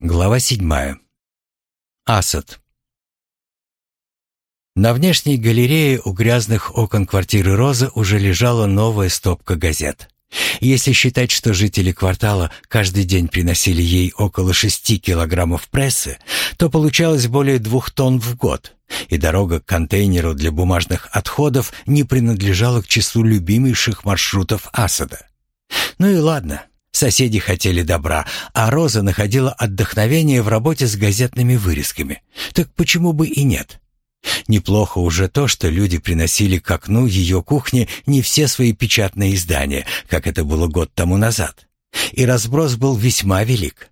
Глава седьмая. Асад. На внешней галерее у грязных окон квартиры Розы уже лежала новая стопка газет. Если считать, что жители квартала каждый день приносили ей около шести килограммов прессы, то получалось более двух тонн в год, и дорога к контейнеру для бумажных отходов не принадлежала к числу любимейших маршрутов Асада. Ну и ладно, Соседи хотели добра, а Роза находила отдохновение в работе с газетными вырезками. Так почему бы и нет? Неплохо уже то, что люди приносили к окну ее кухни не все свои печатные издания, как это было год тому назад. И разброс был весьма велик.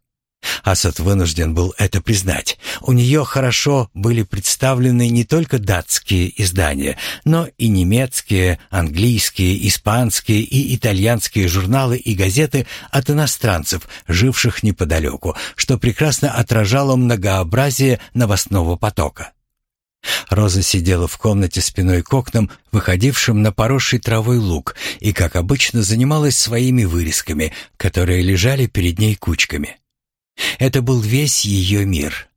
Асад вынужден был это признать. У нее хорошо были представлены не только датские издания, но и немецкие, английские, испанские и итальянские журналы и газеты от иностранцев, живших неподалеку, что прекрасно отражало многообразие новостного потока. Роза сидела в комнате спиной к окнам, выходившим на поросший травой луг, и, как обычно, занималась своими вырезками, которые лежали перед ней кучками. Это был весь ее мир.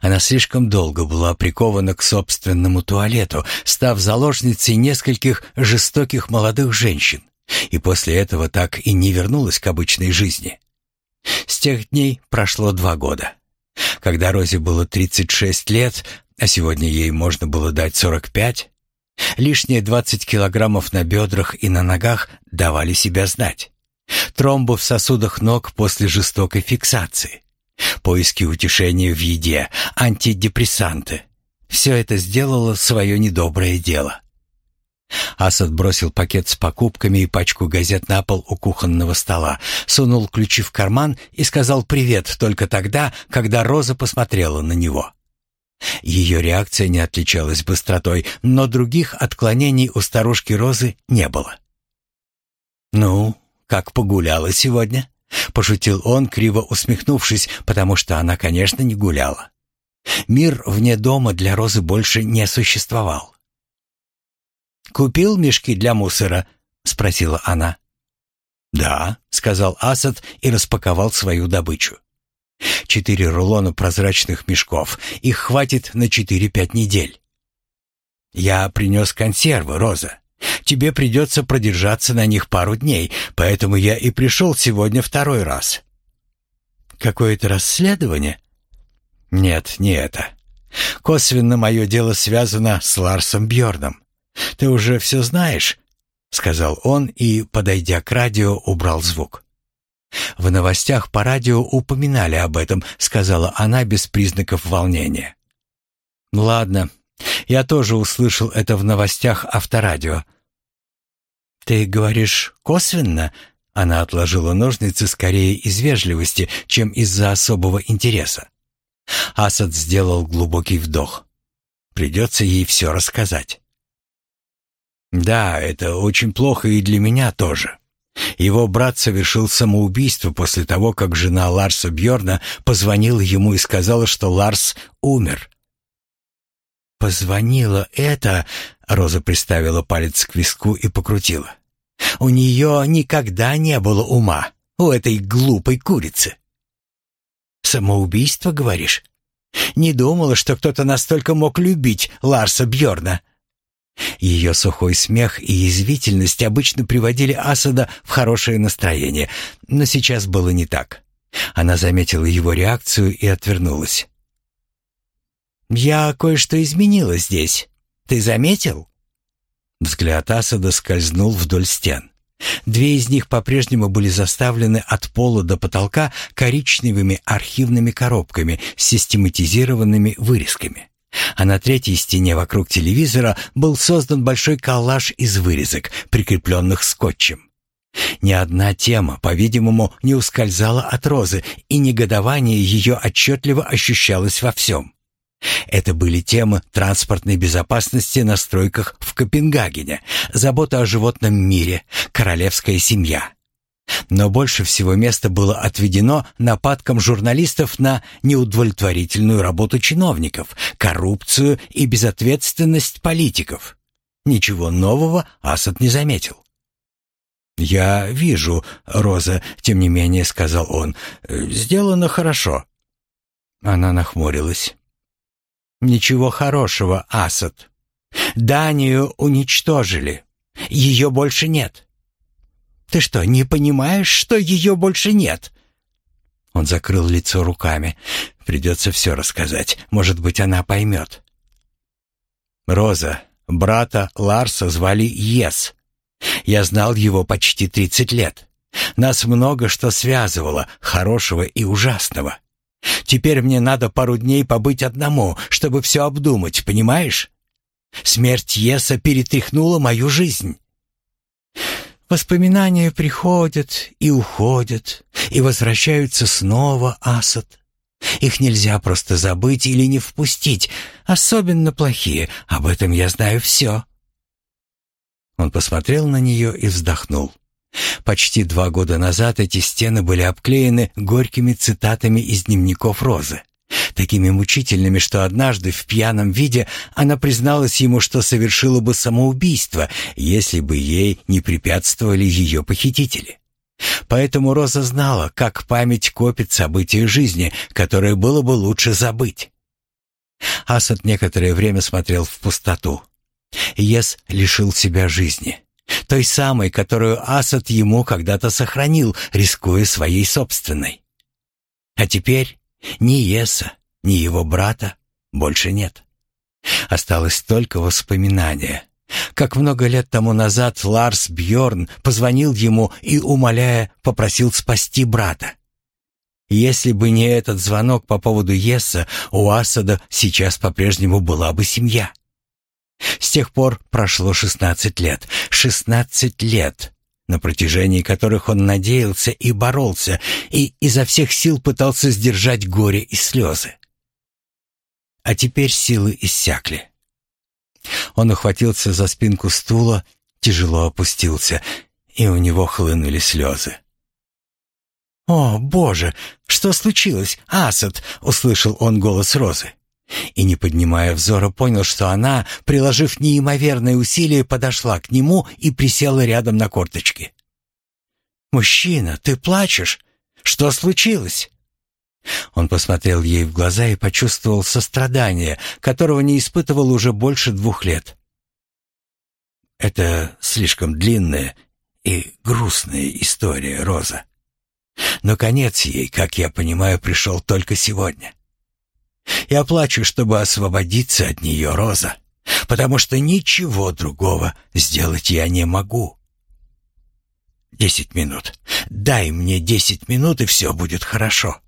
Она слишком долго была прикована к собственному туалету, став заложницей нескольких жестоких молодых женщин, и после этого так и не вернулась к обычной жизни. С тех дней прошло два года. Когда Розе было 36 лет, а сегодня ей можно было дать 45, лишние 20 килограммов на бедрах и на ногах давали себя знать. Тромбы в сосудах ног после жестокой фиксации. Поиски утешения в еде, антидепрессанты. Все это сделало свое недоброе дело. Асад бросил пакет с покупками и пачку газет на пол у кухонного стола, сунул ключи в карман и сказал привет только тогда, когда Роза посмотрела на него. Ее реакция не отличалась быстротой, но других отклонений у старушки Розы не было. «Ну, как погуляла сегодня?» Пошутил он, криво усмехнувшись, потому что она, конечно, не гуляла. Мир вне дома для Розы больше не существовал. «Купил мешки для мусора?» — спросила она. «Да», — сказал Асад и распаковал свою добычу. «Четыре рулона прозрачных мешков. Их хватит на четыре-пять недель». «Я принес консервы, Роза. Тебе придется продержаться на них пару дней, поэтому я и пришел сегодня второй раз». «Какое-то расследование?» «Нет, не это. Косвенно мое дело связано с Ларсом Бьорном. Ты уже все знаешь?» — сказал он и, подойдя к радио, убрал звук. «В новостях по радио упоминали об этом», — сказала она без признаков волнения. «Ладно, я тоже услышал это в новостях авторадио. «Ты говоришь косвенно?» Она отложила ножницы скорее из вежливости, чем из-за особого интереса. Асад сделал глубокий вдох. Придется ей все рассказать. «Да, это очень плохо и для меня тоже. Его брат совершил самоубийство после того, как жена Ларса Бьорна позвонила ему и сказала, что Ларс умер. «Позвонила это...» — Роза приставила палец к виску и покрутила. «У нее никогда не было ума, у этой глупой курицы». «Самоубийство, говоришь? Не думала, что кто-то настолько мог любить Ларса Бьорна. Ее сухой смех и язвительность обычно приводили Асада в хорошее настроение, но сейчас было не так. Она заметила его реакцию и отвернулась. «Я кое-что изменила здесь. Ты заметил?» Взгляд Асада скользнул вдоль стен. Две из них по-прежнему были заставлены от пола до потолка коричневыми архивными коробками с систематизированными вырезками. А на третьей стене вокруг телевизора был создан большой коллаж из вырезок, прикрепленных скотчем. Ни одна тема, по-видимому, не ускользала от Розы, и негодование ее отчетливо ощущалось во всем. Это были темы транспортной безопасности на стройках в Копенгагене, забота о животном мире, королевская семья. Но больше всего места было отведено нападкам журналистов на неудовлетворительную работу чиновников, коррупцию и безответственность политиков. Ничего нового Асад не заметил. «Я вижу, Роза», — тем не менее сказал он, — «сделано хорошо. Она нахмурилась. «Ничего хорошего, Асад. Данию уничтожили. Ее больше нет. Ты что, не понимаешь, что ее больше нет?» Он закрыл лицо руками. Придется все рассказать. Может быть, она поймет. «Роза, брата Ларса звали Ес. Я знал его почти тридцать лет. Нас много что связывало, хорошего и ужасного. Теперь мне надо пару дней побыть одному, чтобы все обдумать, понимаешь? Смерть Еса перетряхнула мою жизнь. Воспоминания приходят и уходят, и возвращаются снова, Асад. Их нельзя просто забыть или не впустить, особенно плохие, об этом я знаю все. Он посмотрел на нее и вздохнул. Почти два года назад эти стены были обклеены горькими цитатами из дневников Розы. Такими мучительными, что однажды в пьяном виде она призналась ему, что совершила бы самоубийство, если бы ей не препятствовали ее похитители. Поэтому Роза знала, как память копит события жизни, которые было бы лучше забыть. Асад некоторое время смотрел в пустоту. Ес лишил себя жизни. Той самой, которую Асад ему когда-то сохранил, рискуя своей собственной. А теперь ни Еса, ни его брата больше нет. Осталось только воспоминание. Как много лет тому назад Ларс Бьорн позвонил ему и, умоляя, попросил спасти брата. Если бы не этот звонок по поводу Еса, у Асада сейчас по-прежнему была бы семья. С тех пор прошло шестнадцать лет. Шестнадцать лет, на протяжении которых он надеялся и боролся, и изо всех сил пытался сдержать горе и слезы. А теперь силы иссякли. Он ухватился за спинку стула, тяжело опустился, и у него хлынули слезы. «О, Боже, что случилось, Асад?» — услышал он голос Розы. И, не поднимая взора, понял, что она, приложив неимоверные усилия, подошла к нему и присела рядом на корточки. «Мужчина, ты плачешь? Что случилось?» Он посмотрел ей в глаза и почувствовал сострадание, которого не испытывал уже больше двух лет. «Это слишком длинная и грустная история, Роза. Но конец ей, как я понимаю, пришел только сегодня. Я плачу, чтобы освободиться от нее, Роза, потому что ничего другого сделать я не могу. Десять минут. Дай мне десять минут, и все будет хорошо.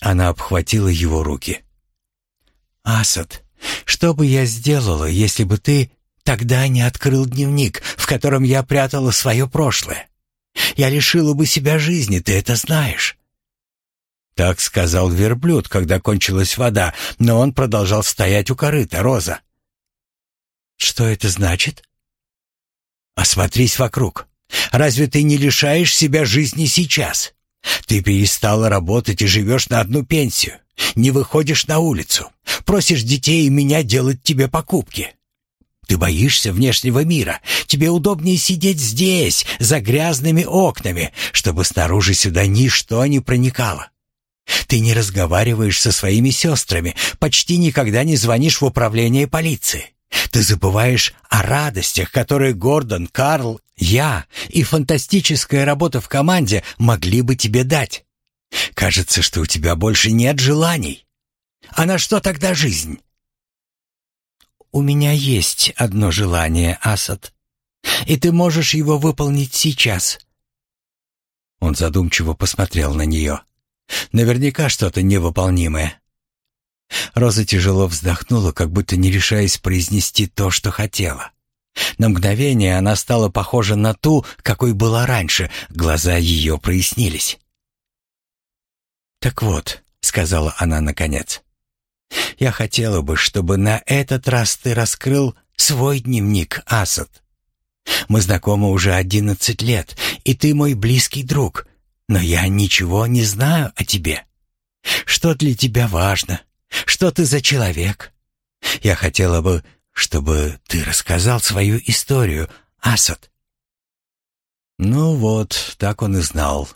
Она обхватила его руки. «Асад, что бы я сделала, если бы ты тогда не открыл дневник, в котором я прятала свое прошлое? Я лишила бы себя жизни, ты это знаешь. Так сказал верблюд, когда кончилась вода, но он продолжал стоять у корыта, Роза. Что это значит? Осмотрись вокруг. Разве ты не лишаешь себя жизни сейчас? Ты перестала работать и живешь на одну пенсию. Не выходишь на улицу. Просишь детей и меня делать тебе покупки. Ты боишься внешнего мира. Тебе удобнее сидеть здесь, за грязными окнами, чтобы снаружи сюда ничто не проникало. Ты не разговариваешь со своими сестрами, почти никогда не звонишь в управление полиции. Ты забываешь о радостях, которые Гордон, Карл, я и фантастическая работа в команде могли бы тебе дать. Кажется, что у тебя больше нет желаний. А на что тогда жизнь? У меня есть одно желание, Асад, и ты можешь его выполнить сейчас. Он задумчиво посмотрел на нее. Наверняка что-то невыполнимое. Роза тяжело вздохнула, как будто не решаясь произнести то, что хотела. На мгновение она стала похожа на ту, какой была раньше, глаза ее прояснились. «Так вот», — сказала она наконец, — «я хотела бы, чтобы на этот раз ты раскрыл свой дневник, Асад. Мы знакомы уже одиннадцать лет, и ты мой близкий друг, но я ничего не знаю о тебе. Что для тебя важно? Что ты за человек? Я хотела бы, чтобы ты рассказал свою историю, Асад. Ну вот, так он и знал.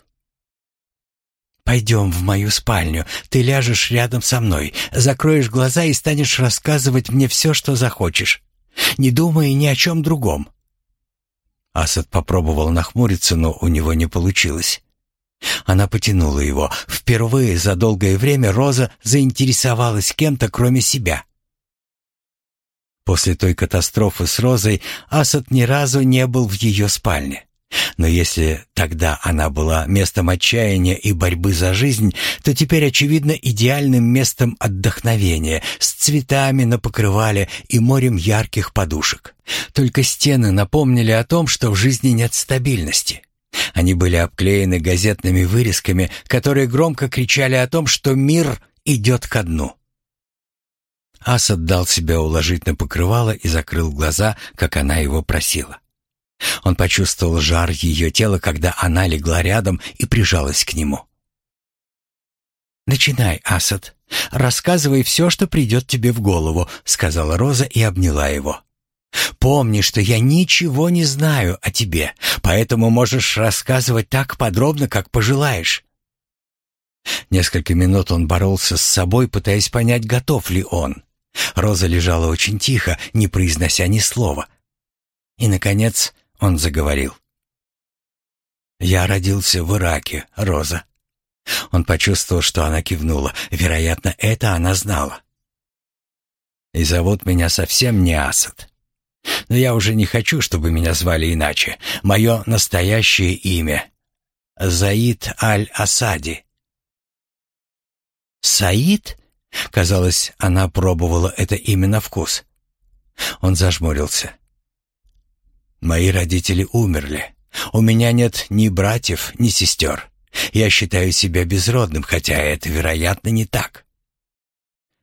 Пойдем в мою спальню. Ты ляжешь рядом со мной, закроешь глаза и станешь рассказывать мне все, что захочешь, не думая ни о чем другом». Асад попробовал нахмуриться, но у него не получилось. Она потянула его. Впервые за долгое время Роза заинтересовалась кем-то, кроме себя. После той катастрофы с Розой Асад ни разу не был в ее спальне. Но если тогда она была местом отчаяния и борьбы за жизнь, то теперь, очевидно, идеальным местом отдохновения, с цветами на покрывале и морем ярких подушек. Только стены напомнили о том, что в жизни нет стабильности. Они были обклеены газетными вырезками, которые громко кричали о том, что мир идет ко дну. Асад дал себя уложить на покрывало и закрыл глаза, как она его просила. Он почувствовал жар ее тела, когда она легла рядом и прижалась к нему. «Начинай, Асад. Рассказывай все, что придет тебе в голову», — сказала Роза и обняла его. «Помни, что я ничего не знаю о тебе, поэтому можешь рассказывать так подробно, как пожелаешь». Несколько минут он боролся с собой, пытаясь понять, готов ли он. Роза лежала очень тихо, не произнося ни слова. И, наконец, он заговорил. «Я родился в Ираке, Роза». Он почувствовал, что она кивнула. Вероятно, это она знала. «И зовут меня совсем не Асад. Но я уже не хочу, чтобы меня звали иначе. Мое настоящее имя — Заид Аль-Асади». «Саид?» Казалось, она пробовала это имя на вкус. Он зажмурился. «Мои родители умерли. У меня нет ни братьев, ни сестер. Я считаю себя безродным, хотя это, вероятно, не так».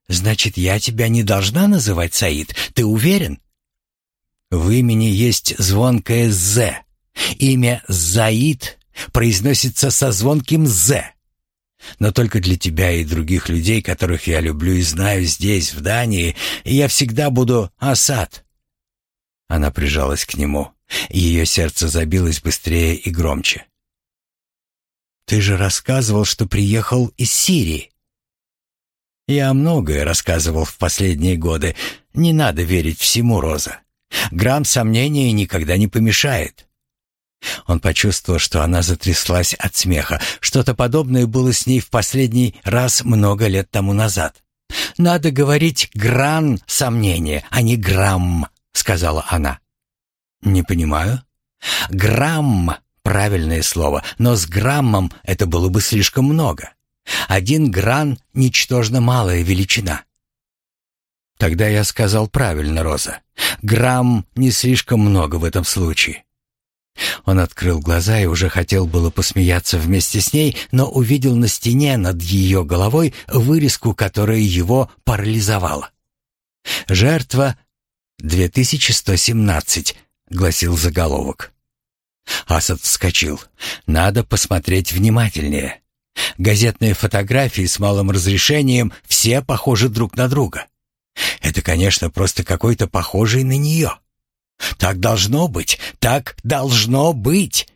«Значит, я тебя не должна называть Саид, ты уверен?» «В имени есть звонкое «З». Имя Заид произносится со звонким «З». Но только для тебя и других людей, которых я люблю и знаю здесь, в Дании, я всегда буду Асад». Она прижалась к нему. Ее сердце забилось быстрее и громче. «Ты же рассказывал, что приехал из Сирии». «Я многое рассказывал в последние годы. Не надо верить всему, Роза. Грамм сомнения никогда не помешает. Он почувствовал, что она затряслась от смеха. Что-то подобное было с ней в последний раз много лет тому назад. «Надо говорить гран сомнения, а не грамм», — сказала она. «Не понимаю». «Грамм» — правильное слово, но с граммом это было бы слишком много. Один гран — ничтожно малая величина. Тогда я сказал правильно, Роза. Грамм не слишком много в этом случае. Он открыл глаза и уже хотел было посмеяться вместе с ней, но увидел на стене над ее головой вырезку, которая его парализовала. «Жертва 2117», — гласил заголовок. Асад вскочил. «Надо посмотреть внимательнее. Газетные фотографии с малым разрешением все похожи друг на друга. Это, конечно, просто какой-то похожий на нее. Так должно быть, так должно быть.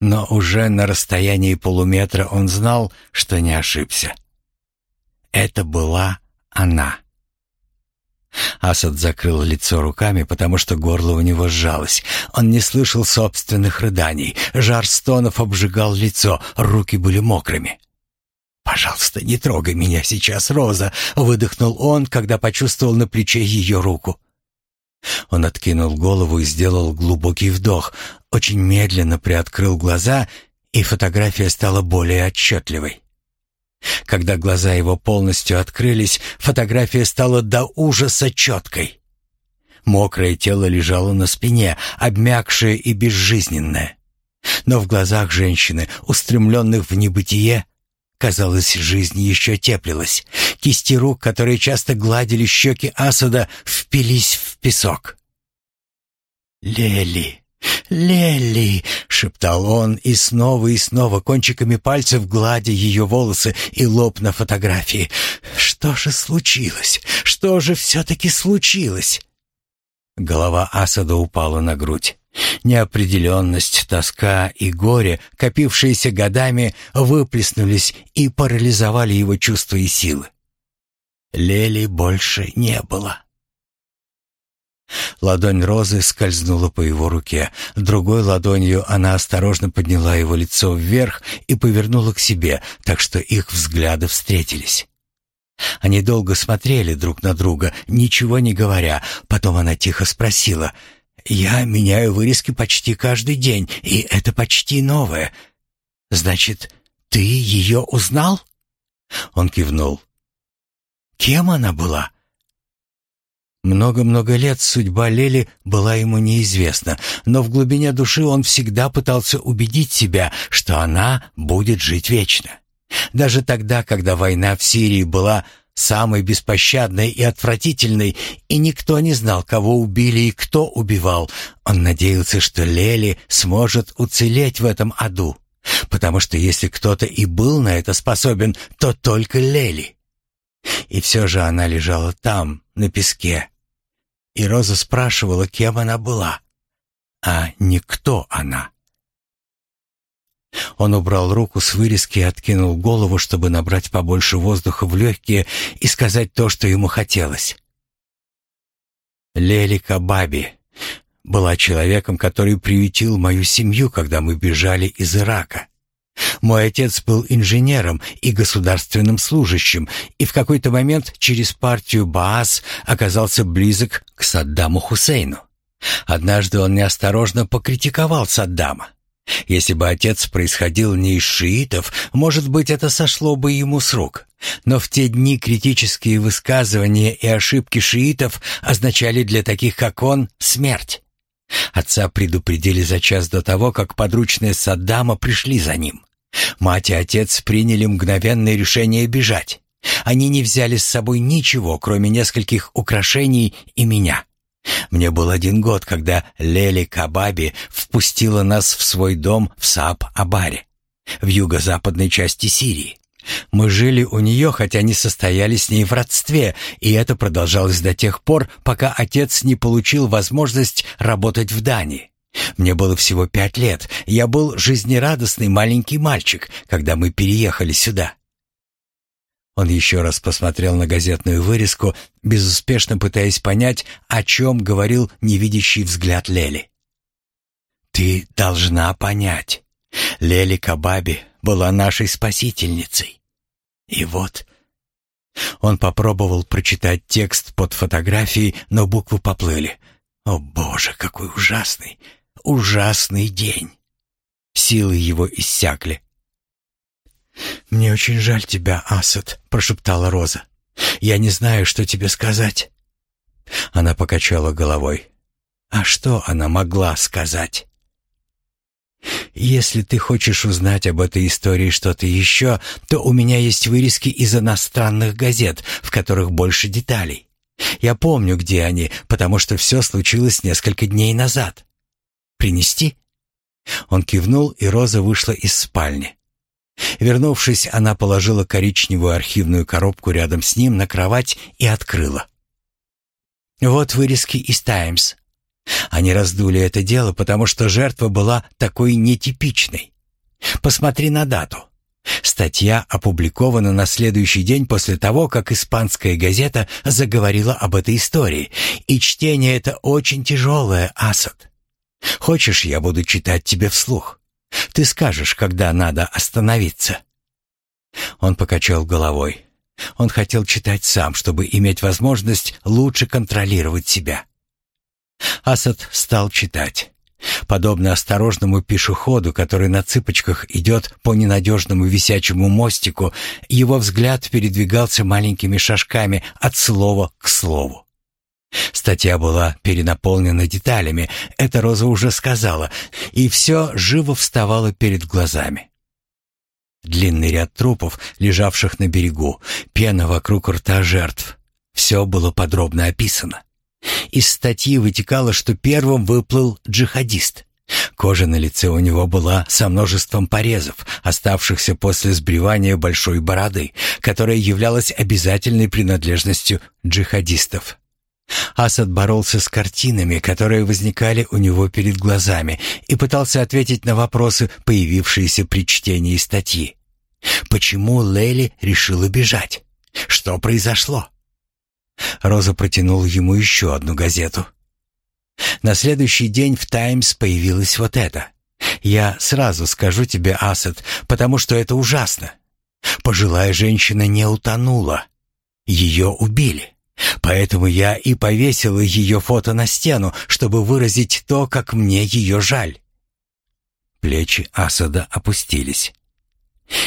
Но уже на расстоянии полуметра он знал, что не ошибся. Это была она. Асад закрыл лицо руками, потому что горло у него сжалось. Он не слышал собственных рыданий. Жар стонов обжигал лицо, руки были мокрыми. «Пожалуйста, не трогай меня сейчас, Роза!» — выдохнул он, когда почувствовал на плече ее руку. Он откинул голову и сделал глубокий вдох, очень медленно приоткрыл глаза, и фотография стала более отчетливой. Когда глаза его полностью открылись, фотография стала до ужаса четкой. Мокрое тело лежало на спине, обмякшее и безжизненное. Но в глазах женщины, устремленных в небытие, Казалось, жизнь еще теплилась. Кисти рук, которые часто гладили щеки Асада, впились в песок. «Лели! Лели!» — шептал он и снова и снова кончиками пальцев гладя ее волосы и лоб на фотографии. «Что же случилось? Что же все-таки случилось?» Голова Асада упала на грудь. Неопределенность, тоска и горе, копившиеся годами, выплеснулись и парализовали его чувства и силы. Лели больше не было. Ладонь Розы скользнула по его руке. Другой ладонью она осторожно подняла его лицо вверх и повернула к себе, так что их взгляды встретились. Они долго смотрели друг на друга, ничего не говоря. Потом она тихо спросила, «Я меняю вырезки почти каждый день, и это почти новое. Значит, ты ее узнал?» Он кивнул. «Кем она была?» Много-много лет судьба Лели была ему неизвестна, но в глубине души он всегда пытался убедить себя, что она будет жить вечно. Даже тогда, когда война в Сирии была самой беспощадной и отвратительной, и никто не знал, кого убили и кто убивал, он надеялся, что Лели сможет уцелеть в этом аду, потому что если кто-то и был на это способен, то только Лели. И все же она лежала там, на песке, и Роза спрашивала, кем она была, а не кто она. Он убрал руку с вырезки и откинул голову, чтобы набрать побольше воздуха в легкие и сказать то, что ему хотелось. Лели Кабаби была человеком, который приютил мою семью, когда мы бежали из Ирака. Мой отец был инженером и государственным служащим, и в какой-то момент через партию Баас оказался близок к Саддаму Хусейну. Однажды он неосторожно покритиковал Саддама. Если бы отец происходил не из шиитов, может быть, это сошло бы ему с рук. Но в те дни критические высказывания и ошибки шиитов означали для таких, как он, смерть. Отца предупредили за час до того, как подручные Саддама пришли за ним. Мать и отец приняли мгновенное решение бежать. Они не взяли с собой ничего, кроме нескольких украшений и меня. Мне был один год, когда Лели Кабаби впустила нас в свой дом в Сааб-Абаре, в юго-западной части Сирии. Мы жили у нее, хотя не состояли с ней в родстве, и это продолжалось до тех пор, пока отец не получил возможность работать в Дании. Мне было всего пять лет, я был жизнерадостный маленький мальчик, когда мы переехали сюда. Он еще раз посмотрел на газетную вырезку, безуспешно пытаясь понять, о чем говорил невидящий взгляд Лели. «Ты должна понять. Лели Кабаби была нашей спасительницей. И вот...» Он попробовал прочитать текст под фотографией, но буквы поплыли. «О, Боже, какой ужасный, ужасный день!» Силы его иссякли. «Мне очень жаль тебя, Асад», — прошептала Роза. «Я не знаю, что тебе сказать». Она покачала головой. «А что она могла сказать?» «Если ты хочешь узнать об этой истории что-то еще, то у меня есть вырезки из иностранных газет, в которых больше деталей. Я помню, где они, потому что все случилось несколько дней назад. Принести?» Он кивнул, и Роза вышла из спальни. Вернувшись, она положила коричневую архивную коробку рядом с ним на кровать и открыла. Вот вырезки из «Таймс». Они раздули это дело, потому что жертва была такой нетипичной. Посмотри на дату. Статья опубликована на следующий день после того, как испанская газета заговорила об этой истории, и чтение это очень тяжелое, Асад. Хочешь, я буду читать тебе вслух? Ты скажешь, когда надо остановиться». Он покачал головой. Он хотел читать сам, чтобы иметь возможность лучше контролировать себя. Асад стал читать. Подобно осторожному пешеходу, который на цыпочках идет по ненадежному висячему мостику, его взгляд передвигался маленькими шажками от слова к слову. Статья была перенаполнена деталями, это Роза уже сказала, и все живо вставало перед глазами. Длинный ряд трупов, лежавших на берегу, пена вокруг рта жертв. Все было подробно описано. Из статьи вытекало, что первым выплыл джихадист. Кожа на лице у него была со множеством порезов, оставшихся после сбривания большой бороды, которая являлась обязательной принадлежностью джихадистов. Асад боролся с картинами, которые возникали у него перед глазами, и пытался ответить на вопросы, появившиеся при чтении статьи. Почему Лейли решила бежать? Что произошло? Роза протянула ему еще одну газету. На следующий день в «Таймс» появилось вот это. «Я сразу скажу тебе, Асад, потому что это ужасно. Пожилая женщина не утонула. Ее убили. Поэтому я и повесила ее фото на стену, чтобы выразить то, как мне ее жаль». Плечи Асада опустились.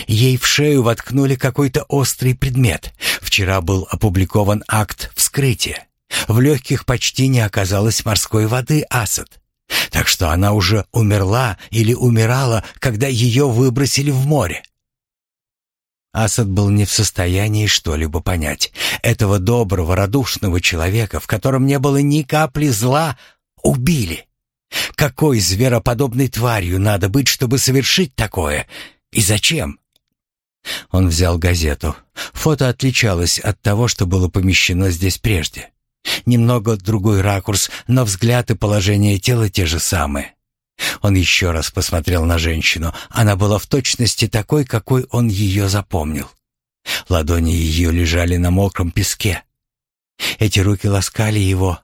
Ей в шею воткнули какой-то острый предмет. Вчера был опубликован акт вскрытия. В легких почти не оказалось морской воды Асад. Так что она уже умерла или умирала, когда ее выбросили в море. Асад был не в состоянии что-либо понять. Этого доброго, радушного человека, в котором не было ни капли зла, убили. Какой звероподобной тварью надо быть, чтобы совершить такое? И зачем? Он взял газету. Фото отличалось от того, что было помещено здесь прежде. Немного другой ракурс, но взгляд и положение тела те же самые. Он еще раз посмотрел на женщину. Она была в точности такой, какой он ее запомнил. Ладони ее лежали на мокром песке. Эти руки ласкали его,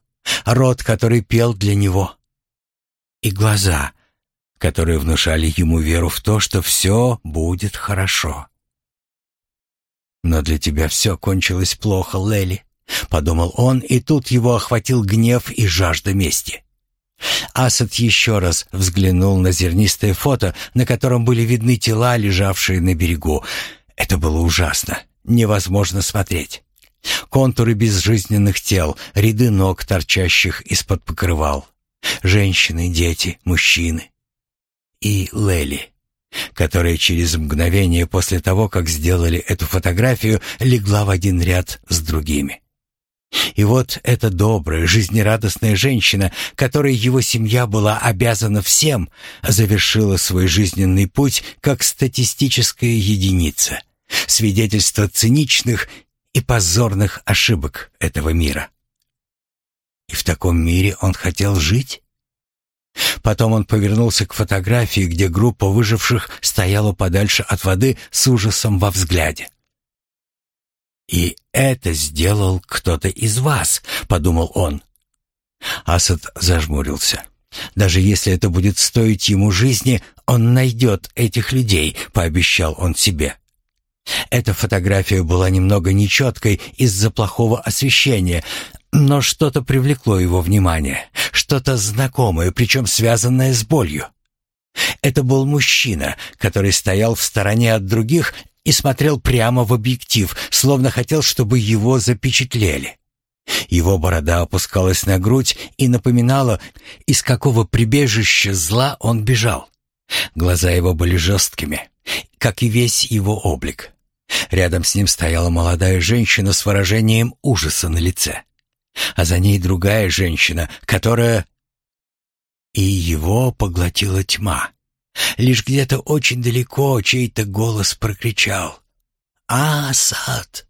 рот, который пел для него, и глаза, которые внушали ему веру в то, что все будет хорошо. «Но для тебя все кончилось плохо, Лели», — подумал он, и тут его охватил гнев и жажда мести. Асад еще раз взглянул на зернистое фото, на котором были видны тела, лежавшие на берегу. Это было ужасно, невозможно смотреть. Контуры безжизненных тел, ряды ног, торчащих из-под покрывал. Женщины, дети, мужчины и Лели, которая через мгновение после того, как сделали эту фотографию, легла в один ряд с другими. И вот эта добрая, жизнерадостная женщина, которой его семья была обязана всем, завершила свой жизненный путь как статистическая единица, свидетельство циничных и позорных ошибок этого мира. И в таком мире он хотел жить? Потом он повернулся к фотографии, где группа выживших стояла подальше от воды с ужасом во взгляде. «И это сделал кто-то из вас», — подумал он. Асад зажмурился. «Даже если это будет стоить ему жизни, он найдет этих людей», — пообещал он себе. Эта фотография была немного нечеткой из-за плохого освещения, но что-то привлекло его внимание, что-то знакомое, причем связанное с болью. Это был мужчина, который стоял в стороне от других и смотрел прямо в объектив, словно хотел, чтобы его запечатлели. Его борода опускалась на грудь и напоминала, из какого прибежища зла он бежал. Глаза его были жесткими, как и весь его облик. Рядом с ним стояла молодая женщина с выражением ужаса на лице а за ней другая женщина, которая... И его поглотила тьма. Лишь где-то очень далеко чей-то голос прокричал. «Асад!»